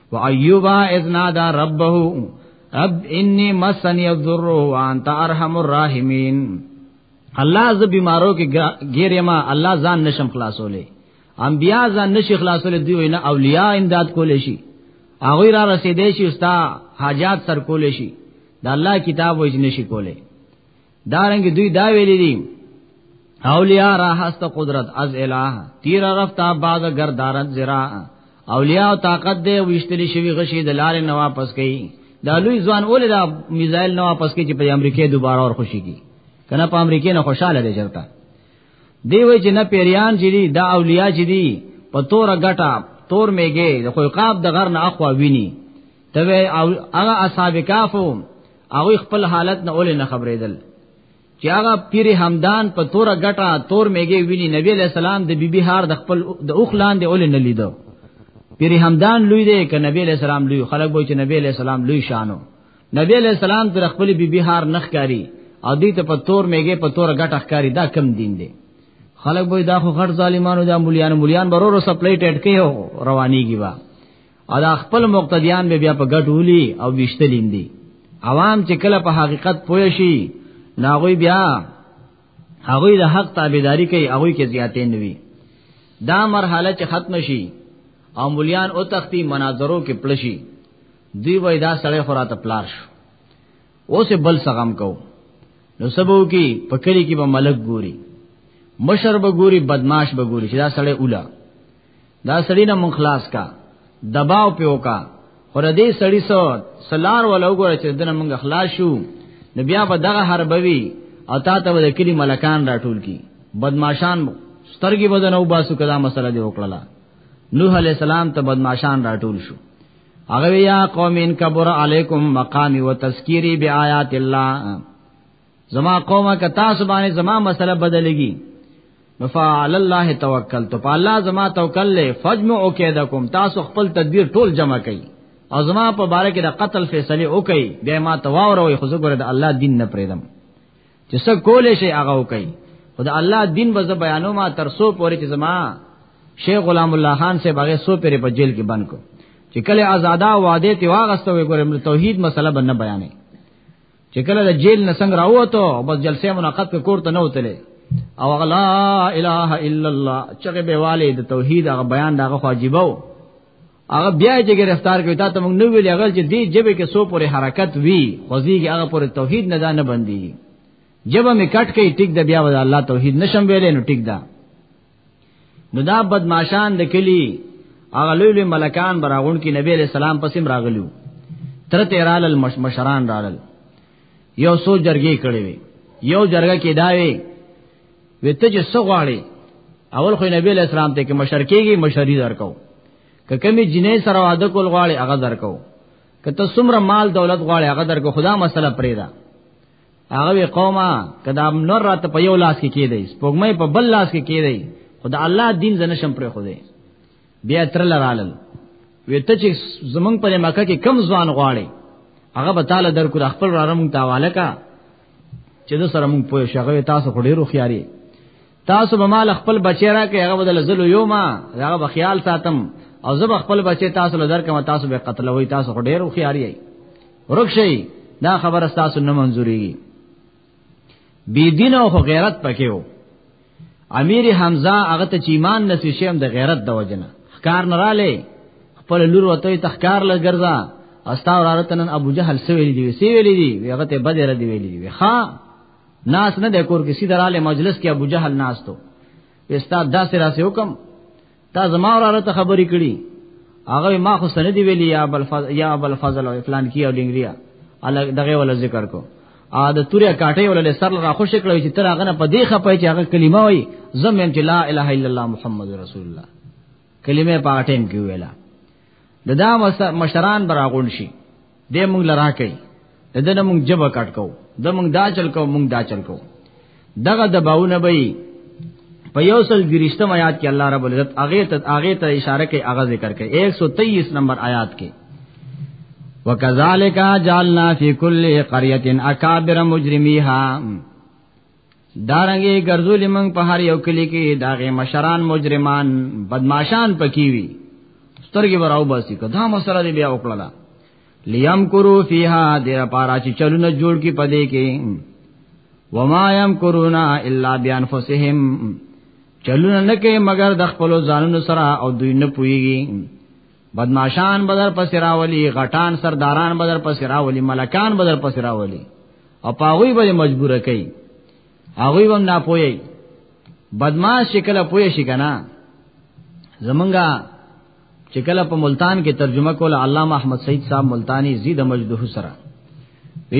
و ایوب اذ نادى ربه رب انی مسنی الضر وانت ارحم الراحمین الله ز بیمارو کې ګیره ما الله ځان نشم خلاصولې انبیا ځان نشي خلاصولې دی وینا اولیاء امداد کولې شي هغه را رسیدې شي استا حاجات سر کولې شي د الله کتاب وځ نشي کولې دارنګ دوی دا ویلي دي اولیاء را هست قدرت از الہ تیر رفتا بعد گردارت زرا اولیاء او طاقت دې وشتل شوی غشي د لارې نه واپس کړي دا لوی ځوان اول دا میزایل نه واپس کړي چې په امریکا دوباره اور خوشي کی کنه په امریکا نه خوشاله دي چرته دی وای چې نه پیریان چې دي دا اولیاء چې دي په تور غټا تور میګه د خلقاب د غر نه اخوا ویني ته او هغه اصحاب کافو هغه خپل حالت نه اول نه خبرېدل چې هغه پیر همدان په تور غټه تور میګي ویني نبی علیہ السلام د بیبي هار د خپل د اوخلان دی اول نه لیدو پیر همدان لوی دی ک نبی علیہ السلام لوی خلک وای چې نبی علیہ السلام لوی شانو نبی علیہ السلام تر خپل بیبي هار نخ کاری او دې ته په تور میګي په تور غټه ښکاری دا کم دین دی خلک وای دا خو غټ ظالمانو دا مليان مليان برورو سپلای ټټ کې روانيږي وا او دا خپل مقتدیان به بیا په ګټولی او وشتلین دي عوام چې کله په حقیقت پوه شي ناغوی بیا هغه د حق تابعداري کوي هغه کې زیاتې نوي دا مرحله چې ختم شي او مليان او تختی مناظرو کې پلشي دی وای دا سړی خوراته پلار شو اوسه بل سغم کو نو سبو کې پکړی کې به ملک ګوري مشر به ګوري بدمعاش به ګوري چې دا سړی اوله دا سړی نه مون خلاص کا دباو په وکا خو دې سړی سو سلار ولا وګوره چې دنه مونږ خلاص شو نو بیا به دغه حربوي او تا ته د کلی ملکان راټول کی بدمعشان سترګي بدن او باسو کدا مسله دی وکړه نوح علی السلام ته بدمعشان راټول شو هغه یا قوم ان کبر علیکم مقامی وتذکیری بیاات الله زما قومه که تاسو باندې زما مسله بدلېږي نفعل الله توکلت په الله زما توکل له فجمع او کېدکم تاسو خپل تدبیر ټول جمع کړئ او زما په باره کې د قتل فیصله وکړئ بیا ما تواوروي خو زګره د الله دین نه پرېدم چې څه کول شي هغه وکړئ خو د الله دین به بیانو ما ترسو پورې چې زما شیخ غلام الله خان سے باغې سو پرې په جیل کې بند کو چې کله آزادا وعده تی واغسته وي ګورم توحید مسله بنه بیانې چې کله د جیل نه څنګه راووتو بس جلسه منعقد په کور ته نه وتلې او غلا اله الا الله چې به والي د توحید هغه بیان دغه واجبو هغه بیا چې گرفتار کوي تا ته موږ نو ویل هغه چې دی جبه کې سو پورې حرکت وی خوځيږي هغه پورې توحید نه دانه بندي جبه می کټ کې ټیک د بیا ود الله توحید نشم ویلې نو ټیک ده نو دا بدمعشان د کلی هغه لوی لوی ملکان براغون کې نبی علیہ السلام پسې راغلو تر تیرال المشمشران راغل یو سو جرګې کړې وي یو جرګه کې داوي وته چې سغواړي اول خو نبی علیہ السلام ته کې مشرکیږي مشری درکو که کمی جنې سره واده کول غواړي هغه درکو که ته څومره مال دولت غواړي هغه درکو خدا مسله پرې ده هغه قومه کدا نور راته په یو لاس کې کېدای سپوږمۍ په بل لاس کې کېدای خدا الله دین زنه شم پر خو دې بیا تر لرالل وته چې زمنګ پر مکه کې کم ځوان غواړي هغه به تعالی در کو خپل رارم تاواله کا چې د سره مونږ پوه شغه تاسو خډې روخياري تاسو به مال خپل بچی را کې هغه بدل زلو یو ما هغه به خیال ساتم او زب خپل بچی تاسو له درکمه تاسو به قتل وای تاسو خو ډیر خواري یي ورکشي دا خبره تاسو نه منزوري بی دین او غیرت پکې وو امیر حمزه هغه ته چې ایمان نسی شیم د غیرت د وجنه ښکار نه رااله خپل لور وته ته ښکار لګرځا استا ورارتنن ابو جهل سویلی دی سویلی دی هغه ته بدر دی ویلی دی ها ناس نه د کور کې سیدراله مجلس کې ابو جهل ناس ته استاد داسې راسې حکم تا زما وراله ته خبرې کړي هغه ما خو سند ویلی یا بل فضل یا بل فضل او فلان کی او لنګریا الګ دغه ول ذکر کو ا د توریا کاټي ول سر را خوش کړو چې تر هغه نه پدې خپای چې هغه کلمه وای زم هم چې لا اله الا الله محمد رسول الله کلمه پاټین کې ویلا د دا مشران براغون شي دې مونږ لرا کوي دنه مونږ جبه کټ کو د مونږ دا چل کو مونږ دا چل کو دغه دباونه به په یو سل ګریشتم آیات کې الله رب العزت اغه ته اغه ته اشاره کوي اغه ذکر کوي 123 نمبر آیات کې وکذالک جعلنا فی کل قريه اکابر مجرمیها دارنګي ګرځولې موږ په هر یو کلی کې داغه مشران مجرمان بدمعشان پکې وي سترګې وراو باسي کدا مسله دی بیا وکړه لیم کرو فیها دیر پارا چې چلونه جوړ کی پدې کې وما یم کرونا الا بانفسهم چلونه نه کوي مگر د خپل ځانونو سره او دوی نه پويږي بدمعشان بدر پس راولی غټان سرداران بدر پس راولی ملکان بدر پس راولی او پاغوی به مجبور کئ هغه هم نه پوي بدمعاش شکل پوي شي کنه زمونږه چې کله په ملتان کې ترجمه کول علامه احمد سید صاحب ملتانی زید مجده سره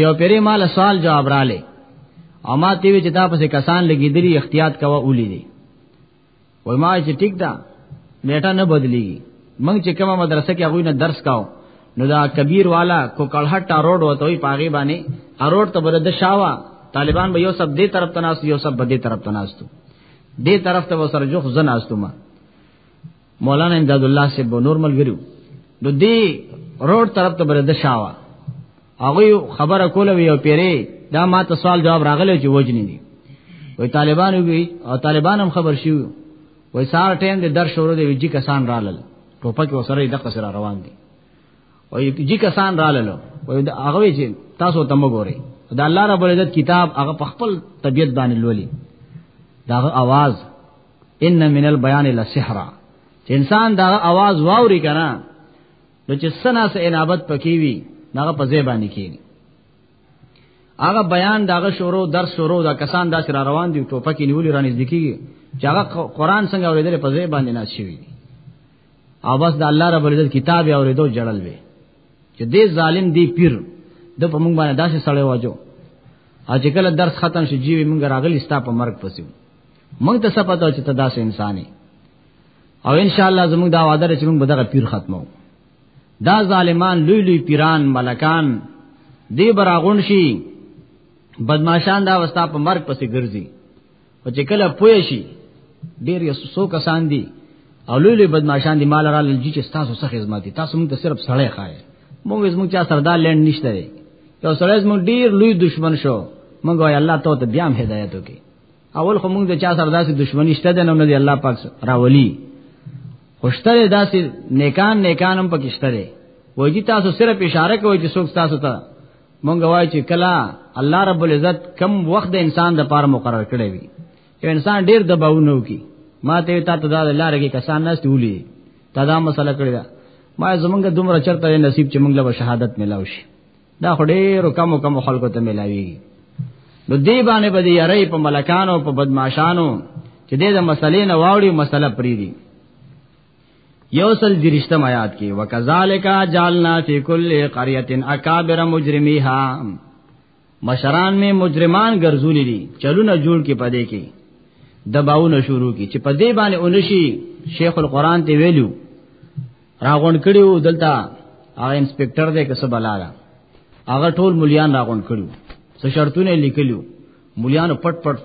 یو پیری مال سوال جواب را لې او ما تی وی چې تاسو کسان لګیدلی احتیاط کوا اولی دي وای ما چې ټیک دا نیټه نه بدلی مونږ چې کومه مدرسه کې هغه نه درس کاو نو دا کبیر والا کو کلهټ روډ وته وي پاغي باندې اروډ ته بر د شاوا طالبان به یو سب دې طرف تناس یو سب به دې طرف تناس ته دې طرف ته وسره جو خزن استما مولانا امداد الله سے نورمل ګرو نو دې روډ طرف ته بر د شاوا هغه خبره کوله وی او پیری دا ما ته سوال جواب راغلی چې وجنی دي وای طالبان وی او طالبان هم خبر شي وای سار ټیم د در شروع دی ویجی کسان رالل ټوپک وسره د قصر روان دي وای جی کسان رالل وای هغه چې تاسو تم وګورئ دا الله رب العزت کتاب هغه په خپل طبيعت باندې لولي دا आवाज ان من البيان لسحرا چې انسان دا आवाज واوري کنه نو چې سنا سه انابت پکې وي هغه په ځای باندې کېږي هغه بیان داغه شروع درس شروع دا کسان دا سره روان دي ټوپکې نیولې رانیز دکېږي چې هغه قران څنګه اورېدل په ځای باندې ناز شوی دي او بس د الله رب العزت کتاب اورېدو جړل وي چې دې ظالم دی پیر د په مونږ باندې داسې سړی واجو او چې کله درس ختم شي جیوی مونږ راغلی ستا په مرګ پسیو مونږ ته څه پته چې ته داسې انساني او ان شاء الله زموږ دا وعده چې موږ به دغه پیر ختمو دا ظالمان لوی لوی پیران ملکان دی براغون شي بدمعشان دا وستا په مرګ پسې ګرځي او چې کله پوه شي ډیر یې سو کسان دي او لوی لوی بدمعشان دي مال را لږی چې تاسو څه خدمت دي تاسو موږ ته صرف سړی خای موږ زموږ چا سردار لند نشته دی یو سړی زموږ ډیر لوی دشمن شو موږ وای الله ته بیا هم هدایت وکړي اول خو موږ د چا سره داسې دښمنی شته د نو نه دی الله پاک راولي خوشتره داسې نیکان نیکان هم پکې شته وایي تاسو صرف اشاره کوئ چې څوک تاسو ته مونږ وایو چې کلا الله رب العزت کم وخت د انسان د پاره مقرر کړی وي یو انسان ډیر دباو نه وکي ما ته تا ته دا لار کې کسان نه ستولي تا دا مسله کړی دا ما زمونږ دومره چرته نصیب چې مونږ له شهادت ملاوي شي دا خډېرو کمو کمو خلکو ته ملاوي نو دی باندې به دی یاري په ملکانو په بدمعشانو چې د مسلې نه واوړي مسله پری دي یو سل درشتم آیات کې وکذالک جالنا فی کل قريه اکابر مجرمیها مشران می مجرمان ګرځولې دي چلونه جوړ کې پدې کې دباونه شروع کی چې پدې باندې اونشي شیخ القران ته ویلو راغون کړیو دلته هغه انسپکټر دی که څه بلا ده هغه ټول مليان راغون کړیو څه شرطونه لیکلیو مليانو پټ پټ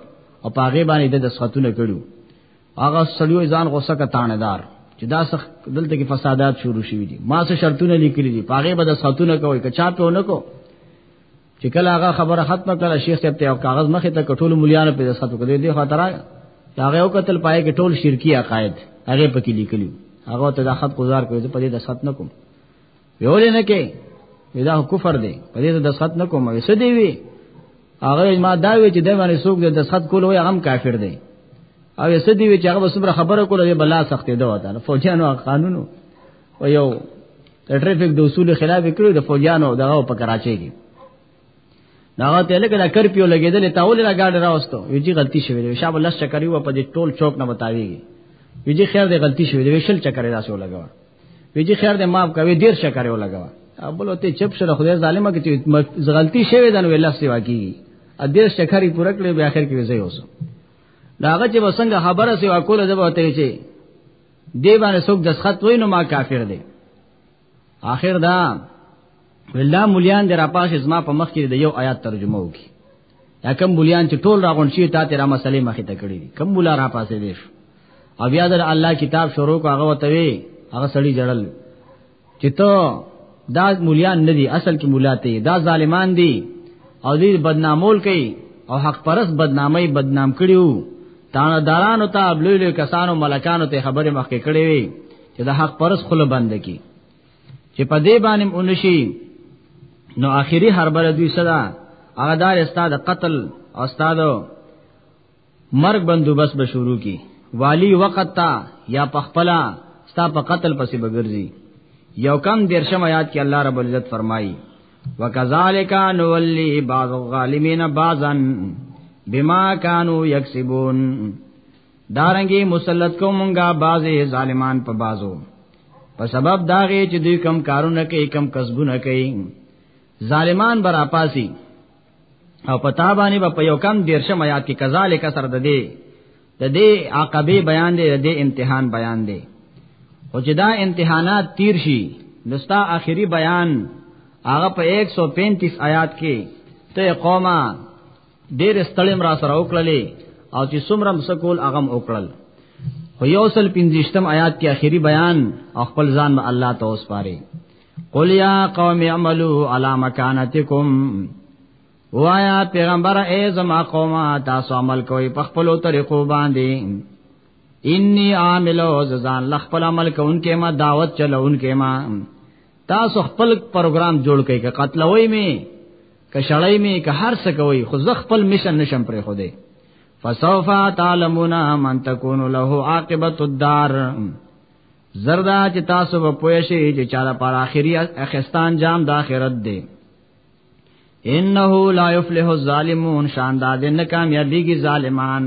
او پاغه باندې د دسخطونه کړیو هغه سړیو ځان غوسه کا تانیدار چې دا سخ دلته کې فسادات شروع شوي دي ما څه شرطونه لیکلي دي پاغه به دسخطونه کوي که چا په نه کو چې کله هغه خبره ختمه کړه شیخ صاحب ته یو کاغذ مخې ته کټول مليانو په دسخط کړې دی خاطر هغه یو قتل پای کې ټول شرکی عقاید هغه پکې لیکلی هغه ته د خط گزار کوي چې په دې دسخط نه کوم ویول نه کې دا کفر دی په دې دسخط نه کوم وسه دی وی هغه ما دا وی چې د باندې څوک د دسخط کول وي هغه کافر دی او یسدی وی چې هغه بسمره خبره کوله بلا سختې ده وته فوجانو قانونو خو یو د ټریفیک د اصول خلاف کړو د فوجانو دغه په کراچۍ کې داغه ته لګل کرپیو لګیدل تاول را گاډ راوستو یوجی غلطی شوی دی شاب الله چکرې و په دې ټول چوک نه بتاویږي یوجی خیر دی غلطی شوی دی وشل چکرې راس و لګا یوجی خیر دی معاف کوي ډیر چکرې و لګا ابل ته چپ شره خدای ظالمه کې غلطی شوی دن ویلا سیوا کی ا دې چکرې پوره کړې به اخر کې وځي اوسه داغه چې وسنګ خبره سیوا کوله زبر ته چې دی باندې څوک د خط وای نو ما کافر دی آخر دا ولا مليان در اپاش زما په مخ کې د یو آیات ترجمه وکي دا کم مليان چې ټول راغون شي تا تیرا مسلې مخې ته کړې دي کم مولا را پاسې دي او بیا در الله کتاب شروع کو هغه وتوي هغه سړی جړل چې ته دا مولیان ندي اصل کې مولا ته دا ظالمان دي او دې بدنامول کوي او حق پرس بدنامي بدنام کړیو تانه دارانو ته بلوی له کسانو ملکانو ته خبره مخکې کړې وي چې دا حق پرس خله بند کی چې په دې باندې اونشي نو آخري هربره دوی صدا هغه دار استاد قتل استادو مرګ بندوبست به شروع کی والی وخت تا یا پخپلا ستا په قتل پسې بګرځي یو کم درشم آیات کې الله رب العزت فرمایي وکذالک نولی بعض الظالمین بعضا بما كانوا یکسبون دارنګي مسلط کو مونږه بعضی ظالمان په بازو په سبب داغه چې دوی کم کارونه کوي کم کسبونه کوي ظالمان برا پاسي او پتا باندې په یو کم دیرشم آیات کې کذالک سر د دې د دې عقبه بیان دی د دې امتحان بیان دی او چې دا امتحانات تیر شي دستا آخري بیان هغه په 135 آیات کې ته قومه ډېر ستړیم را سره وکړلې او چې څومره مسکول اغم وکړل خو یو سل پنځشتم آیات کې آخري بیان او خپل ځان به الله ته وسپاره قل یا قوم اعملوا علی مکانتکم وایا پیغمبر ای زما قوم تاسو عمل کوئ په خپل طریقو باندې انی عامل او زان لخپل عمل کوونکې ما دعوت چلوونکې ما تاسو خپل پروګرام جوړ کړئ که قتلوي می که شړای می که هر څه کوي خو زه خپل مشن نشم پرې خو دې فسوف تعلمون من تكون له عاقبت الدار زردا چې تاسو په پوه شئ چې چا لپاره اخري اخستان جام د اخرت دی انه لا يفلح الظالمون شان دا دې نه کامیابیږي ظالمان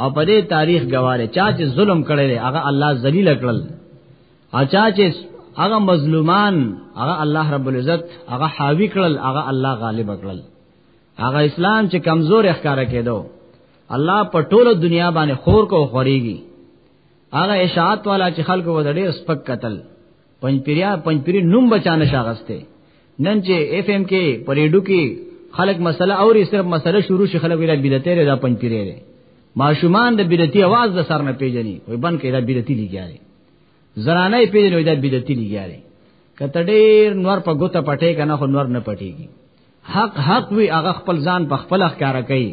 او په دې تاریخ گواهه چا چې ظلم کړی دی هغه الله ذلیل کړل او چا چې هغه مظلومان هغه الله رب العزت هغه حاوی کړل هغه الله غالب کړل هغه اسلام چې کمزور ښکارا کېدو الله په ټوله دنیا باندې خور کو خوريږي هغه اشاعت والا چې خلکو ود ډیر سپک قتل پنځ پیریا پنځ پیری نوم بچانه شاغسته نن چې اف ام کې پریډو کې خلک مسله او صرف مسله شروع شي خلک ویل بدعت لري دا پنځ پیری لري ماشومان د بدعتي आवाज د سر نه پیژني وای بن کې دا بدعتي لګیاري زنانه پیژني وای دا بدعتي لګیاري کته ډیر نور په ګوته پټه کنه خو نور نه پټيږي حق حق وی هغه خپل ځان په خپل ښکارا کوي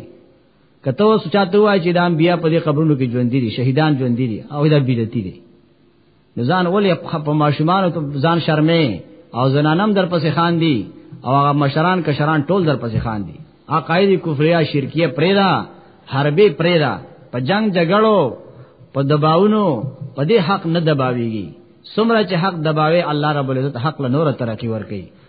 کته وسو چاته وای چې د انبیا په دې قبرونو کې ژوند دي شهیدان ژوند دي او دا بدعتي دي ځان ولې په ماشومان ته ځان شرمې او زنانم در پسې خان دي او هغه مشران کشران ټول در پسې خان دي عقاید کفریا شرکیه پرېدا حربې پرېدا په جنگ جګړو په دباونو په دې حق نه دباويږي سمره چې حق دباوي الله رب العزت حق له نور ترقی ور کوي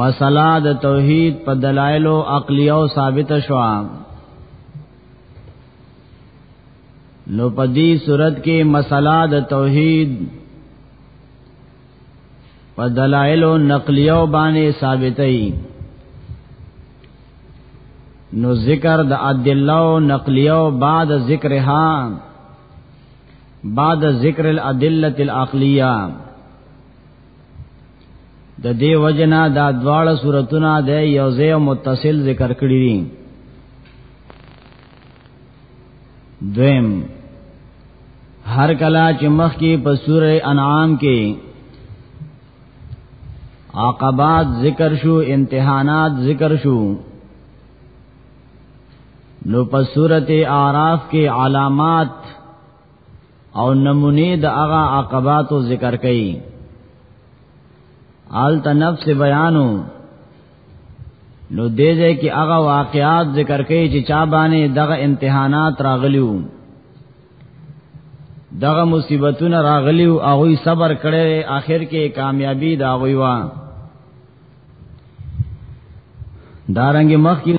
مسله د توحید په دلایل او عقلی او ثابت شو نو په دې صورت کې مسله د توحید په دلایل او نقلی او باندې ثابتې نو ذکر د ادله او نقلی او بعد ذکرها بعد ذکر الادله العقلیه د دې وجنا دا دواړه سورتونه د یوځای متصل ذکر کړی دي دویم هر کلا چې مخ کې په سوره انعام کې عقبات ذکر شو امتحانات ذکر شو نو په سورته اعراف کې علامات او نمونه د هغه عقبات او ذکر کړي آل تنفس بیانو نو دې دې کې هغه واقعات ذکر کړي چې چا باندې دغه امتحانات راغلیو دغه مصیبتونه راغلیو هغه صبر کړي آخر کې کامیابی دا وی وا دارنګ مخ کې